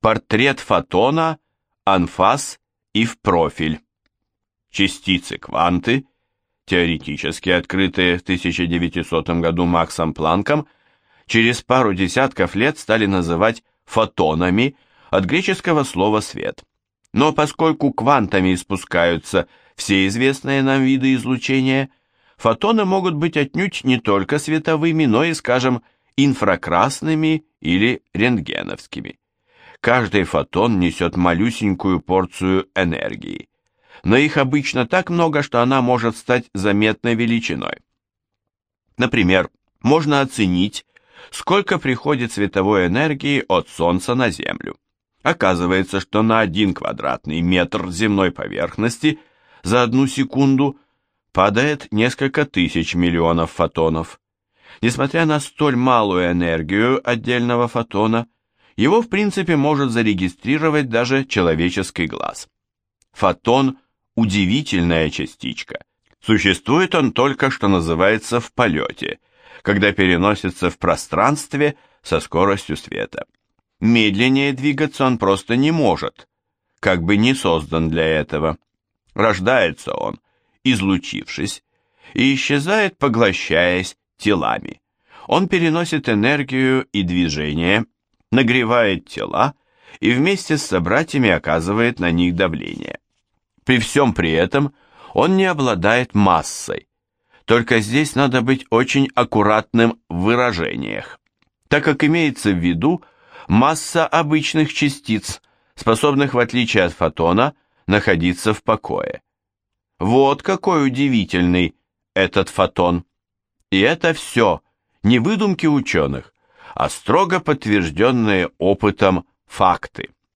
Портрет фотона, анфас и в профиль. Частицы-кванты, теоретически открытые в 1900 году Максом Планком, через пару десятков лет стали называть фотонами от греческого слова «свет». Но поскольку квантами испускаются все известные нам виды излучения, фотоны могут быть отнюдь не только световыми, но и, скажем, инфракрасными или рентгеновскими. Каждый фотон несет малюсенькую порцию энергии, но их обычно так много, что она может стать заметной величиной. Например, можно оценить, сколько приходит световой энергии от Солнца на Землю. Оказывается, что на один квадратный метр земной поверхности за одну секунду падает несколько тысяч миллионов фотонов. Несмотря на столь малую энергию отдельного фотона, его в принципе может зарегистрировать даже человеческий глаз. Фотон – удивительная частичка. Существует он только, что называется, в полете, когда переносится в пространстве со скоростью света. Медленнее двигаться он просто не может, как бы не создан для этого. Рождается он, излучившись, и исчезает, поглощаясь телами. Он переносит энергию и движение, нагревает тела и вместе с собратьями оказывает на них давление. При всем при этом он не обладает массой. Только здесь надо быть очень аккуратным в выражениях, так как имеется в виду масса обычных частиц, способных в отличие от фотона находиться в покое. Вот какой удивительный этот фотон. И это все не выдумки ученых, а строго подтвержденные опытом факты.